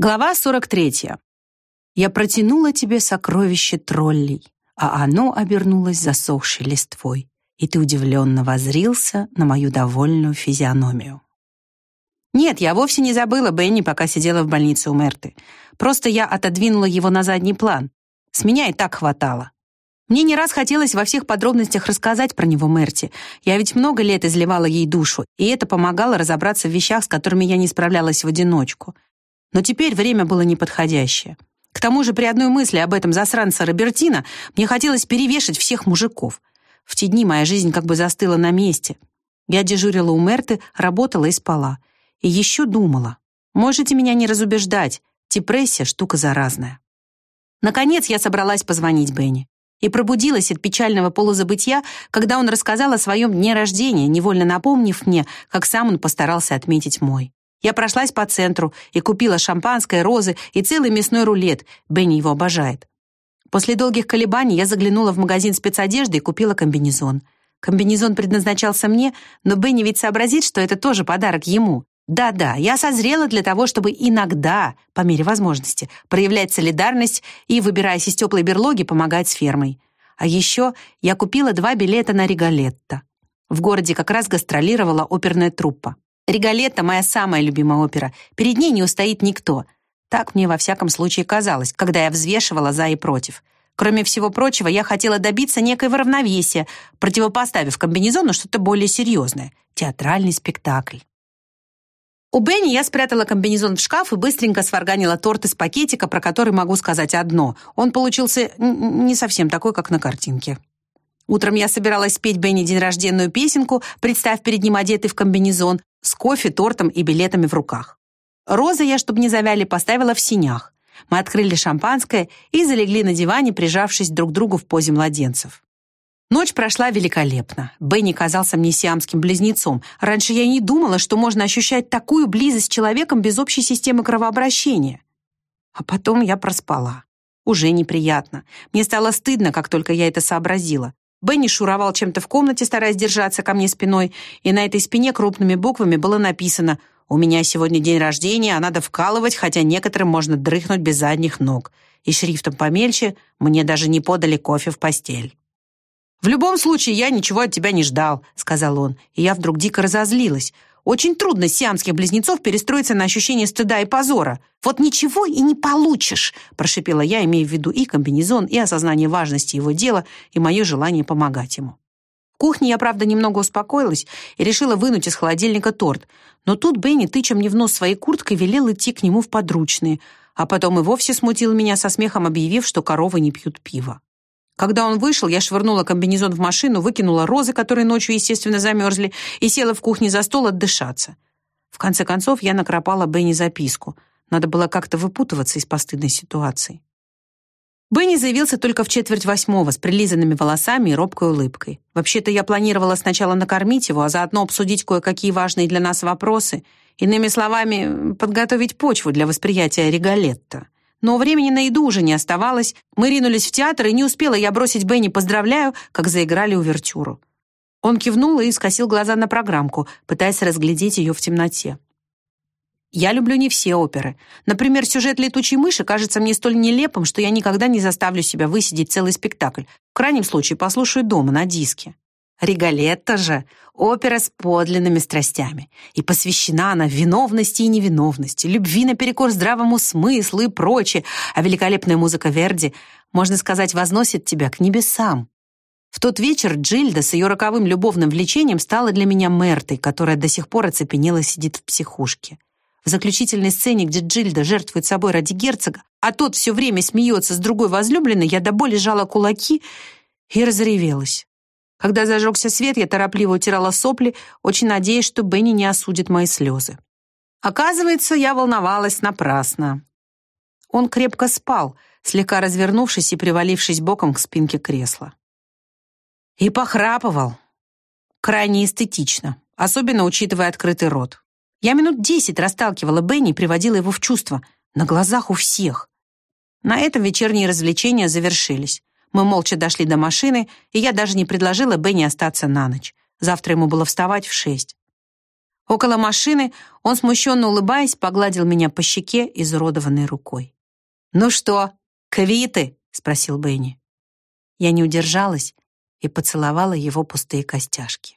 Глава 43. Я протянула тебе сокровище троллей, а оно обернулось засохшей листвой, и ты удивленно возрился на мою довольную физиономию. Нет, я вовсе не забыла Бенни, пока сидела в больнице у Мерты. Просто я отодвинула его на задний план. С меня и так хватало. Мне не раз хотелось во всех подробностях рассказать про него Мерти. Я ведь много лет изливала ей душу, и это помогало разобраться в вещах, с которыми я не справлялась в одиночку. Но теперь время было неподходящее. К тому же при одной мысли об этом засранце Робертино мне хотелось перевешать всех мужиков. В те дни моя жизнь как бы застыла на месте. Я дежурила у Мерты, работала и спала. И еще думала. Можете меня не разубеждать, депрессия — штука заразная. Наконец я собралась позвонить Бенни. И пробудилась от печального полузабытия, когда он рассказал о своем дне рождения, невольно напомнив мне, как сам он постарался отметить мой. Я прошлась по центру и купила шампанское, розы и целый мясной рулет. Бенни его обожает. После долгих колебаний я заглянула в магазин спецодежды и купила комбинезон. Комбинезон предназначался мне, но Бенни ведь сообразит, что это тоже подарок ему. Да-да, я созрела для того, чтобы иногда, по мере возможности, проявлять солидарность и, выбираясь из теплой берлоги, помогать с фермой. А еще я купила два билета на Риголетто. В городе как раз гастролировала оперная труппа. Риголетто — моя самая любимая опера. Перед ней не устоит никто. Так мне во всяком случае казалось, когда я взвешивала за и против. Кроме всего прочего, я хотела добиться некоего равновесия, противопоставив комбинезону что-то более серьезное — театральный спектакль. У Бенни я спрятала комбинезон в шкаф и быстренько сварганила торт из пакетика, про который могу сказать одно. Он получился не совсем такой, как на картинке. Утром я собиралась спеть Бенни день рожденную песенку, представив перед ним одетый в комбинезон, с кофе, тортом и билетами в руках. Розы я, чтобы не завяли, поставила в синях. Мы открыли шампанское и залегли на диване, прижавшись друг к другу в позе младенцев. Ночь прошла великолепно. Бенни казался мне сиамским близнецом. Раньше я не думала, что можно ощущать такую близость с человеком без общей системы кровообращения. А потом я проспала. Уже неприятно. Мне стало стыдно, как только я это сообразила. Бенни шуровал чем-то в комнате, стараясь держаться ко мне спиной, и на этой спине крупными буквами было написано «У меня сегодня день рождения, а надо вкалывать, хотя некоторым можно дрыхнуть без задних ног». И шрифтом помельче «Мне даже не подали кофе в постель». «В любом случае, я ничего от тебя не ждал», — сказал он, и я вдруг дико разозлилась. Очень трудно сиамских близнецов перестроиться на ощущение стыда и позора. Вот ничего и не получишь, прошипела я, имея в виду и комбинезон, и осознание важности его дела, и мое желание помогать ему. В кухне я, правда, немного успокоилась и решила вынуть из холодильника торт. Но тут Бенни, тыча мне в нос своей курткой, велел идти к нему в подручные, а потом и вовсе смутил меня со смехом, объявив, что коровы не пьют пиво. Когда он вышел, я швырнула комбинезон в машину, выкинула розы, которые ночью, естественно, замерзли, и села в кухне за стол отдышаться. В конце концов, я накропала Бенни записку. Надо было как-то выпутываться из постыдной ситуации. Бенни заявился только в четверть восьмого с прилизанными волосами и робкой улыбкой. Вообще-то я планировала сначала накормить его, а заодно обсудить кое-какие важные для нас вопросы. Иными словами, подготовить почву для восприятия регалетта. Но времени на еду уже не оставалось. Мы ринулись в театр, и не успела я бросить Бенни «поздравляю», как заиграли увертюру. Он кивнул и скосил глаза на программку, пытаясь разглядеть ее в темноте. Я люблю не все оперы. Например, сюжет «Летучей мыши» кажется мне столь нелепым, что я никогда не заставлю себя высидеть целый спектакль. В крайнем случае послушаю дома на диске. Риголетта же — опера с подлинными страстями, и посвящена она виновности и невиновности, любви наперекор здравому смыслу и прочее, а великолепная музыка Верди, можно сказать, возносит тебя к небесам. В тот вечер Джильда с ее роковым любовным влечением стала для меня Мертой, которая до сих пор оцепенела сидит в психушке. В заключительной сцене, где Джильда жертвует собой ради герцога, а тот все время смеется с другой возлюбленной, я до боли жала кулаки и разревелась. Когда зажегся свет, я торопливо утирала сопли, очень надеясь, что Бенни не осудит мои слезы. Оказывается, я волновалась напрасно. Он крепко спал, слегка развернувшись и привалившись боком к спинке кресла. И похрапывал. Крайне эстетично, особенно учитывая открытый рот. Я минут десять расталкивала Бенни и приводила его в чувство, на глазах у всех. На этом вечерние развлечения завершились. Мы молча дошли до машины, и я даже не предложила Бенни остаться на ночь. Завтра ему было вставать в шесть. Около машины он, смущенно улыбаясь, погладил меня по щеке изуродованной рукой. «Ну что, квиты?» — спросил Бенни. Я не удержалась и поцеловала его пустые костяшки.